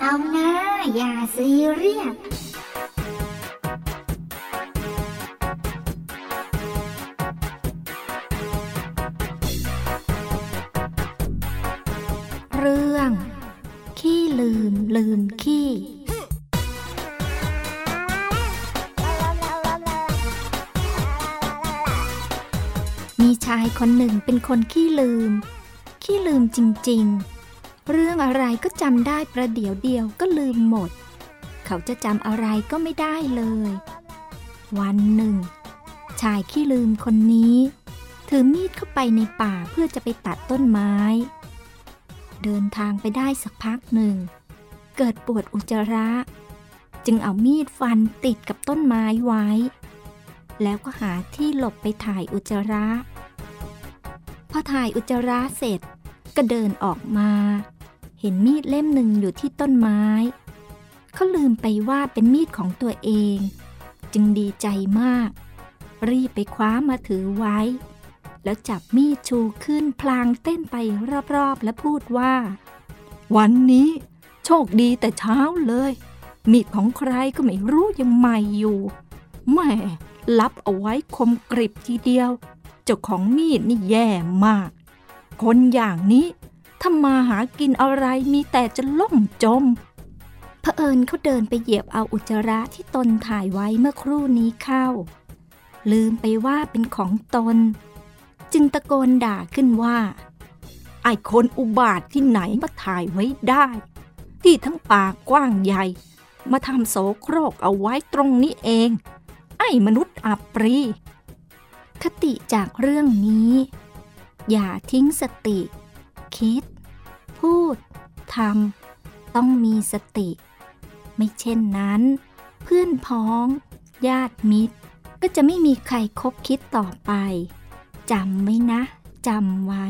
เอย่าซีเรียสเรื่อง ขี้ลืมลืมขี้ มีชายคนหนึ่งเป็นคนขี้ลืม ขี้ลืมจริง ๆ เรื่องอะไรก็จำได้ประเดี๋ยวเดียวก็ลืมหมด เขาจะจำอะไรก็ไม่ได้เลย วันหนึ่ง ชายขี้ลืมคนนี้ ถือมีดเข้าไปในป่าเพื่อจะไปตัดต้นไม้ เดินทางไปได้สักพักหนึ่ง เกิดปวดอุจจาระ จึงเอามีดฟันติดกับต้นไม้ไว้ แล้วก็หาที่หลบไปถ่ายอุจจาระพอถ่ายอุจจาระเสร็จก็เดินออกมา เห็นมีดเล่มหนึ่งอยู่ที่ต้นไม้ เขาลืมไปว่าเป็นมีดของตัวเอง จึงดีใจมาก รีบไปคว้ามาถือไว้ แล้วจับมีดชูขึ้นพลางเต้นไปรอบๆ และพูดว่า วันนี้ โชคดีแต่เช้าเลย มีดของใครก็ไม่รู้ยังใหม่อยู่แหม่รับเอาไว้คมกริบทีเดียว เจ้าของมีดนี่แย่มาก คนอย่างนี้ ถ้ามาหากินอะไรมีแต่จะล่มจมเผอิญเขาเดินไปเหยียบเอาอุจจาระที่ตนถ่ายไว้เมื่อครู่นี้เข้า ลืมไปว่าเป็นของตน จึงตะโกนด่าขึ้นว่า ไอ้คนอุบาทที่ไหนมาถ่ายไว้ได้ ที่ทั้งป่ากว้างใหญ่ มาทำโสโครกเอาไว้ตรงนี้เอง ไอ้มนุษย์อับปรี คติจากเรื่องนี้ อย่าทิ้งสติ คิด พูดทำต้องมีสติ ไม่เช่นนั้น เพื่อนพ้อง ญาติมิตร ก็จะไม่มีใครคบคิดต่อไปจำไว้นะจำไว้